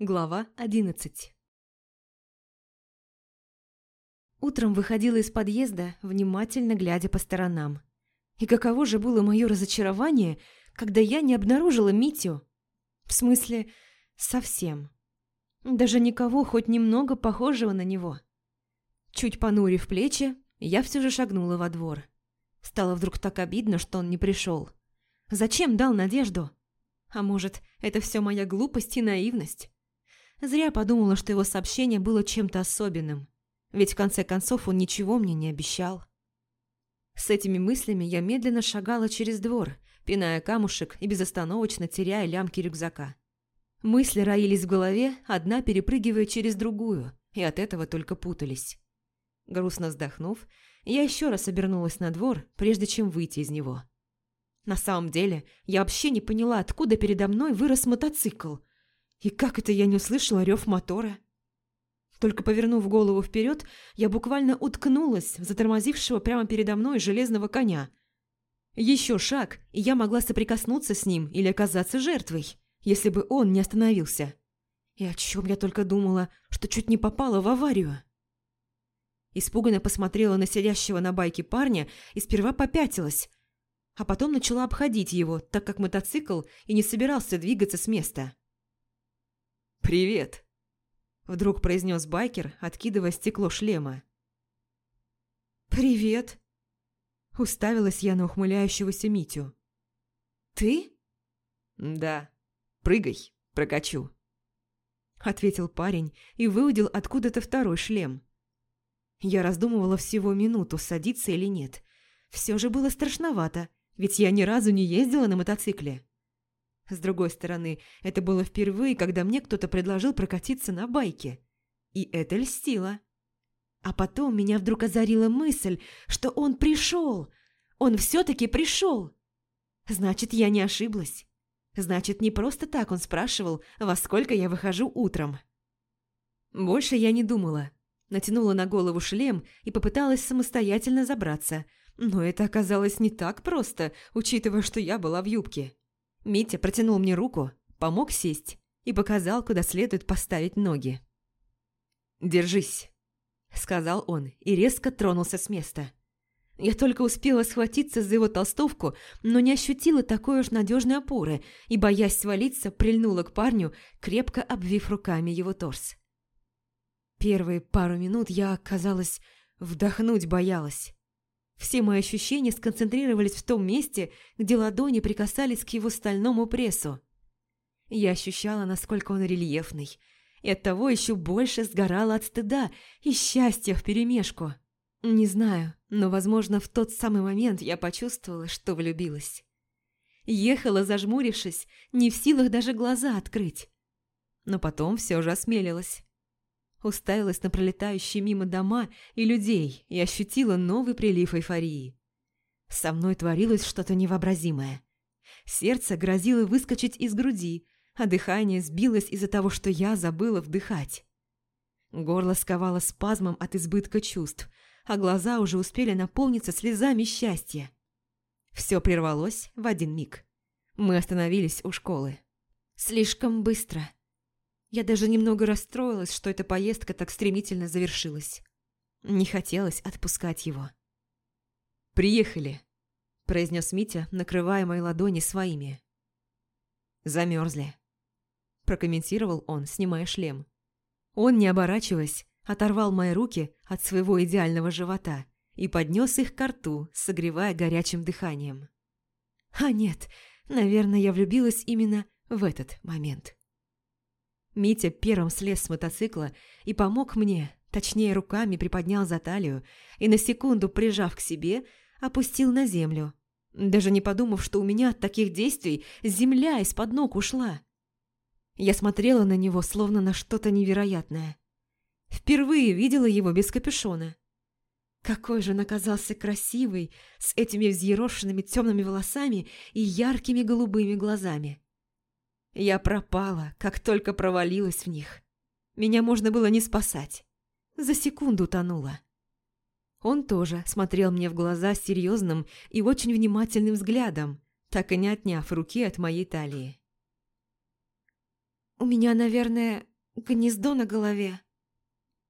Глава одиннадцать Утром выходила из подъезда, внимательно глядя по сторонам. И каково же было мое разочарование, когда я не обнаружила Митю. В смысле, совсем. Даже никого хоть немного похожего на него. Чуть понурив плечи, я все же шагнула во двор. Стало вдруг так обидно, что он не пришел. Зачем дал надежду? А может, это все моя глупость и наивность? Зря подумала, что его сообщение было чем-то особенным. Ведь в конце концов он ничего мне не обещал. С этими мыслями я медленно шагала через двор, пиная камушек и безостановочно теряя лямки рюкзака. Мысли роились в голове, одна перепрыгивая через другую, и от этого только путались. Грустно вздохнув, я еще раз обернулась на двор, прежде чем выйти из него. На самом деле, я вообще не поняла, откуда передо мной вырос мотоцикл. И как это я не услышала рев мотора? Только повернув голову вперед, я буквально уткнулась в затормозившего прямо передо мной железного коня. Еще шаг, и я могла соприкоснуться с ним или оказаться жертвой, если бы он не остановился. И о чем я только думала, что чуть не попала в аварию. Испуганно посмотрела на сидящего на байке парня и сперва попятилась, а потом начала обходить его, так как мотоцикл и не собирался двигаться с места. «Привет!» – вдруг произнес байкер, откидывая стекло шлема. «Привет!» – уставилась я на ухмыляющегося Митю. «Ты?» «Да. Прыгай, прокачу», – ответил парень и выудил откуда-то второй шлем. Я раздумывала всего минуту, садиться или нет. Все же было страшновато, ведь я ни разу не ездила на мотоцикле. С другой стороны, это было впервые, когда мне кто-то предложил прокатиться на байке. И это льстило. А потом меня вдруг озарила мысль, что он пришел. Он все-таки пришел. Значит, я не ошиблась. Значит, не просто так он спрашивал, во сколько я выхожу утром. Больше я не думала. Натянула на голову шлем и попыталась самостоятельно забраться. Но это оказалось не так просто, учитывая, что я была в юбке. Митя протянул мне руку, помог сесть и показал, куда следует поставить ноги. «Держись», — сказал он и резко тронулся с места. Я только успела схватиться за его толстовку, но не ощутила такой уж надежной опоры и, боясь свалиться, прильнула к парню, крепко обвив руками его торс. Первые пару минут я, казалось, вдохнуть боялась. Все мои ощущения сконцентрировались в том месте, где ладони прикасались к его стальному прессу. Я ощущала, насколько он рельефный, и оттого еще больше сгорала от стыда и счастья вперемешку. Не знаю, но, возможно, в тот самый момент я почувствовала, что влюбилась. Ехала, зажмурившись, не в силах даже глаза открыть. Но потом все же осмелилась уставилась на пролетающие мимо дома и людей и ощутила новый прилив эйфории. Со мной творилось что-то невообразимое. Сердце грозило выскочить из груди, а дыхание сбилось из-за того, что я забыла вдыхать. Горло сковало спазмом от избытка чувств, а глаза уже успели наполниться слезами счастья. Все прервалось в один миг. Мы остановились у школы. Слишком быстро. Я даже немного расстроилась, что эта поездка так стремительно завершилась. Не хотелось отпускать его. «Приехали», – произнес Митя, накрывая мои ладони своими. «Замерзли», – прокомментировал он, снимая шлем. Он, не оборачиваясь, оторвал мои руки от своего идеального живота и поднес их к рту, согревая горячим дыханием. А нет, наверное, я влюбилась именно в этот момент. Митя первым слез с мотоцикла и помог мне, точнее руками приподнял за талию и на секунду, прижав к себе, опустил на землю, даже не подумав, что у меня от таких действий земля из-под ног ушла. Я смотрела на него, словно на что-то невероятное. Впервые видела его без капюшона. Какой же он оказался красивый, с этими взъерошенными темными волосами и яркими голубыми глазами. Я пропала, как только провалилась в них. Меня можно было не спасать. За секунду тонула. Он тоже смотрел мне в глаза серьезным и очень внимательным взглядом, так и не отняв руки от моей талии. «У меня, наверное, гнездо на голове?»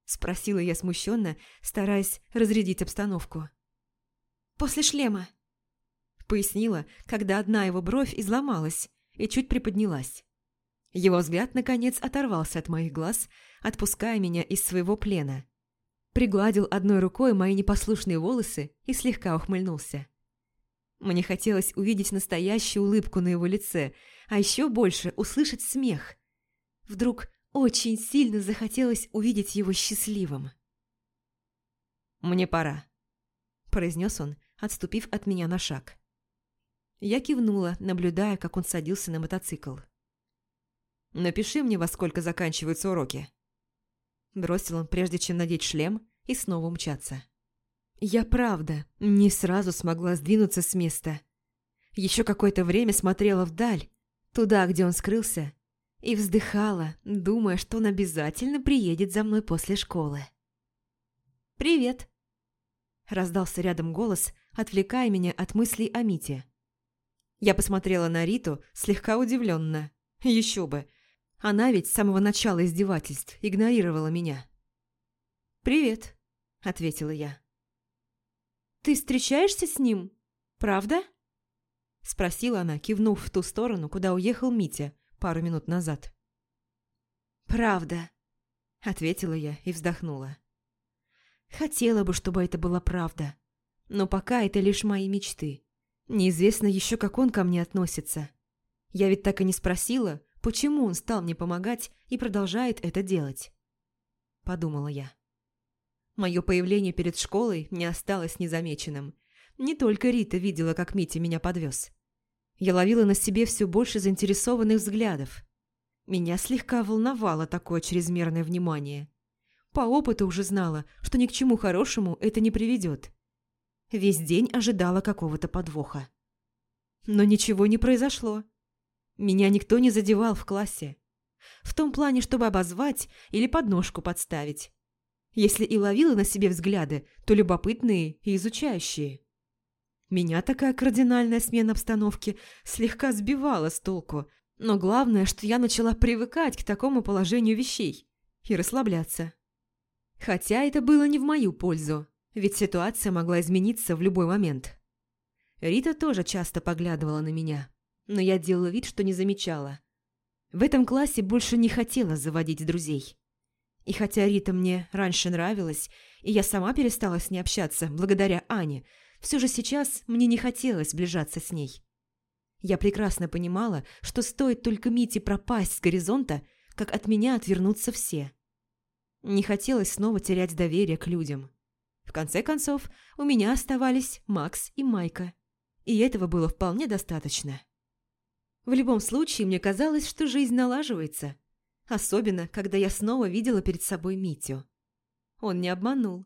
Спросила я смущенно, стараясь разрядить обстановку. «После шлема», — пояснила, когда одна его бровь изломалась и чуть приподнялась. Его взгляд, наконец, оторвался от моих глаз, отпуская меня из своего плена. Пригладил одной рукой мои непослушные волосы и слегка ухмыльнулся. Мне хотелось увидеть настоящую улыбку на его лице, а еще больше услышать смех. Вдруг очень сильно захотелось увидеть его счастливым. «Мне пора», – произнес он, отступив от меня на шаг. Я кивнула, наблюдая, как он садился на мотоцикл. «Напиши мне, во сколько заканчиваются уроки». Бросил он, прежде чем надеть шлем и снова умчаться. Я правда не сразу смогла сдвинуться с места. Еще какое-то время смотрела вдаль, туда, где он скрылся, и вздыхала, думая, что он обязательно приедет за мной после школы. «Привет!» Раздался рядом голос, отвлекая меня от мыслей о Мите. Я посмотрела на Риту, слегка удивленно. Еще бы. Она ведь с самого начала издевательств игнорировала меня. «Привет», — ответила я. «Ты встречаешься с ним? Правда?» Спросила она, кивнув в ту сторону, куда уехал Митя пару минут назад. «Правда», — ответила я и вздохнула. «Хотела бы, чтобы это была правда, но пока это лишь мои мечты. Неизвестно еще, как он ко мне относится. Я ведь так и не спросила, почему он стал мне помогать и продолжает это делать». Подумала я. Мое появление перед школой не осталось незамеченным. Не только Рита видела, как Митя меня подвез. Я ловила на себе все больше заинтересованных взглядов. Меня слегка волновало такое чрезмерное внимание. По опыту уже знала, что ни к чему хорошему это не приведет. Весь день ожидала какого-то подвоха. Но ничего не произошло. Меня никто не задевал в классе. В том плане, чтобы обозвать или подножку подставить. Если и ловила на себе взгляды, то любопытные и изучающие. Меня такая кардинальная смена обстановки слегка сбивала с толку, но главное, что я начала привыкать к такому положению вещей и расслабляться. Хотя это было не в мою пользу, ведь ситуация могла измениться в любой момент. Рита тоже часто поглядывала на меня, но я делала вид, что не замечала. В этом классе больше не хотела заводить друзей. И хотя Рита мне раньше нравилась, и я сама перестала с ней общаться благодаря Ане, все же сейчас мне не хотелось сближаться с ней. Я прекрасно понимала, что стоит только Мите пропасть с горизонта, как от меня отвернутся все. Не хотелось снова терять доверие к людям. В конце концов, у меня оставались Макс и Майка, и этого было вполне достаточно. В любом случае, мне казалось, что жизнь налаживается – Особенно, когда я снова видела перед собой Митю. Он не обманул.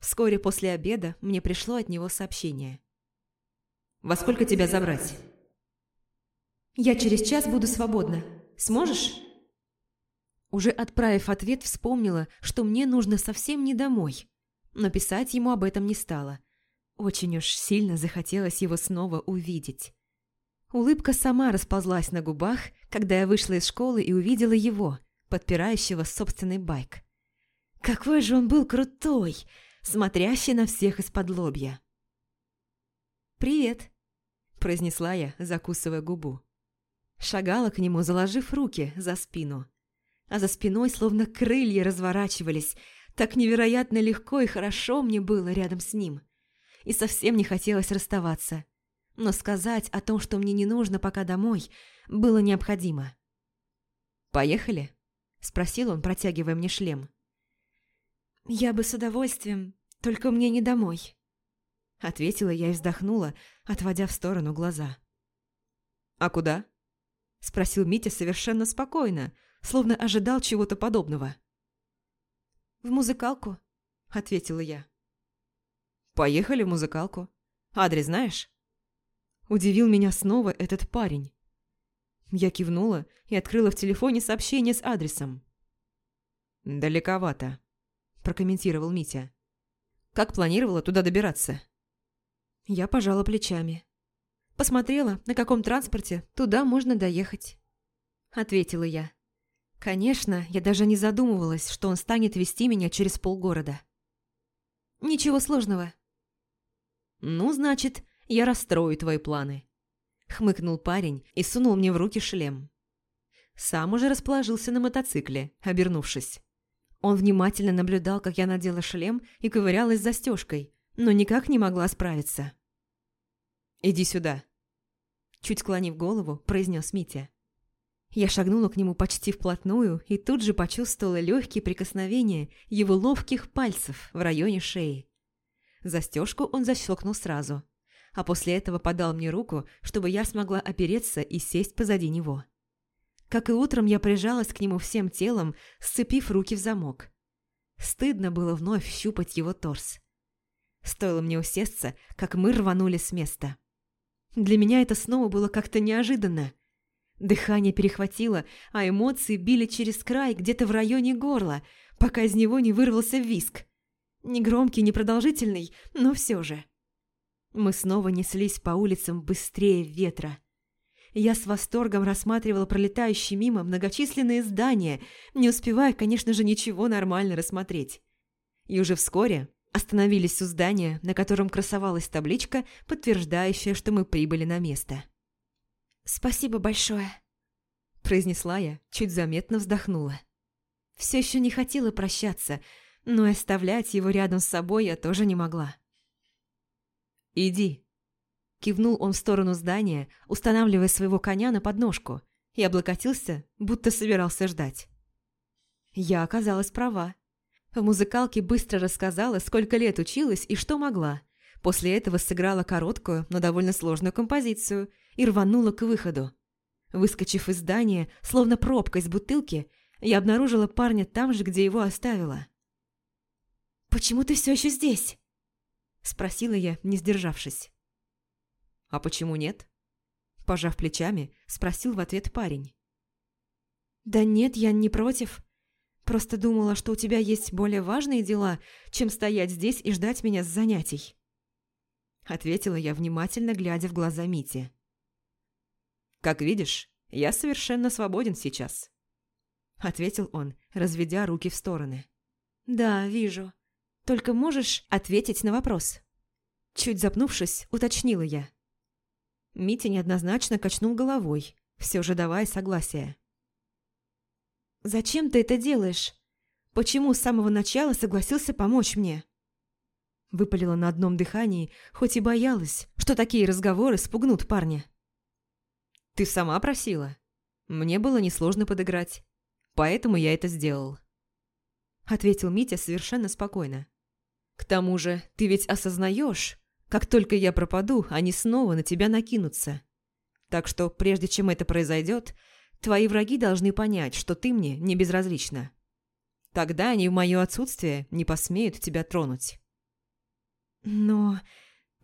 Вскоре после обеда мне пришло от него сообщение. «Во сколько тебя забрать?» «Я через час буду свободна. Сможешь?» Уже отправив ответ, вспомнила, что мне нужно совсем не домой. Но писать ему об этом не стала. Очень уж сильно захотелось его снова увидеть. Улыбка сама расползлась на губах, когда я вышла из школы и увидела его, подпирающего собственный байк. Какой же он был крутой, смотрящий на всех из-под лобья. «Привет», – произнесла я, закусывая губу. Шагала к нему, заложив руки за спину. А за спиной словно крылья разворачивались. Так невероятно легко и хорошо мне было рядом с ним. И совсем не хотелось расставаться но сказать о том, что мне не нужно пока домой, было необходимо. «Поехали?» – спросил он, протягивая мне шлем. «Я бы с удовольствием, только мне не домой», – ответила я и вздохнула, отводя в сторону глаза. «А куда?» – спросил Митя совершенно спокойно, словно ожидал чего-то подобного. «В музыкалку», – ответила я. «Поехали в музыкалку. Адрес знаешь?» Удивил меня снова этот парень. Я кивнула и открыла в телефоне сообщение с адресом. «Далековато», – прокомментировал Митя. «Как планировала туда добираться?» Я пожала плечами. Посмотрела, на каком транспорте туда можно доехать. Ответила я. Конечно, я даже не задумывалась, что он станет вести меня через полгорода. Ничего сложного. Ну, значит, я расстрою твои планы. Хмыкнул парень и сунул мне в руки шлем. Сам уже расположился на мотоцикле, обернувшись. Он внимательно наблюдал, как я надела шлем и ковырялась застежкой, но никак не могла справиться. «Иди сюда», – чуть склонив голову, произнес Митя. Я шагнула к нему почти вплотную и тут же почувствовала легкие прикосновения его ловких пальцев в районе шеи. Застежку он защелкнул сразу, а после этого подал мне руку, чтобы я смогла опереться и сесть позади него. Как и утром, я прижалась к нему всем телом, сцепив руки в замок. Стыдно было вновь щупать его торс. Стоило мне усесться, как мы рванули с места. Для меня это снова было как-то неожиданно – Дыхание перехватило, а эмоции били через край где-то в районе горла, пока из него не вырвался виск. Негромкий, непродолжительный, но все же. Мы снова неслись по улицам быстрее ветра. Я с восторгом рассматривала пролетающие мимо многочисленные здания, не успевая, конечно же, ничего нормально рассмотреть. И уже вскоре остановились у здания, на котором красовалась табличка, подтверждающая, что мы прибыли на место. «Спасибо большое», – произнесла я, чуть заметно вздохнула. Все еще не хотела прощаться, но оставлять его рядом с собой я тоже не могла. «Иди», – кивнул он в сторону здания, устанавливая своего коня на подножку, и облокотился, будто собирался ждать. Я оказалась права. В музыкалке быстро рассказала, сколько лет училась и что могла. После этого сыграла короткую, но довольно сложную композицию – и рванула к выходу. Выскочив из здания, словно пробка из бутылки, я обнаружила парня там же, где его оставила. «Почему ты все еще здесь?» – спросила я, не сдержавшись. «А почему нет?» – пожав плечами, спросил в ответ парень. «Да нет, я не против. Просто думала, что у тебя есть более важные дела, чем стоять здесь и ждать меня с занятий». Ответила я, внимательно глядя в глаза Мити. Как видишь, я совершенно свободен сейчас», — ответил он, разведя руки в стороны. «Да, вижу. Только можешь ответить на вопрос?» Чуть запнувшись, уточнила я. Митя неоднозначно качнул головой, все же давая согласие. «Зачем ты это делаешь? Почему с самого начала согласился помочь мне?» Выпалила на одном дыхании, хоть и боялась, что такие разговоры спугнут парня. Ты сама просила. Мне было несложно подыграть. Поэтому я это сделал. Ответил Митя совершенно спокойно. К тому же, ты ведь осознаешь, как только я пропаду, они снова на тебя накинутся. Так что, прежде чем это произойдет, твои враги должны понять, что ты мне не безразлична. Тогда они в мое отсутствие не посмеют тебя тронуть. Но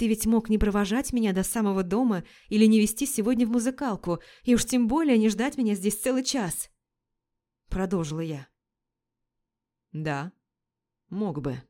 ты ведь мог не провожать меня до самого дома или не вести сегодня в музыкалку, и уж тем более не ждать меня здесь целый час. Продолжила я. Да, мог бы.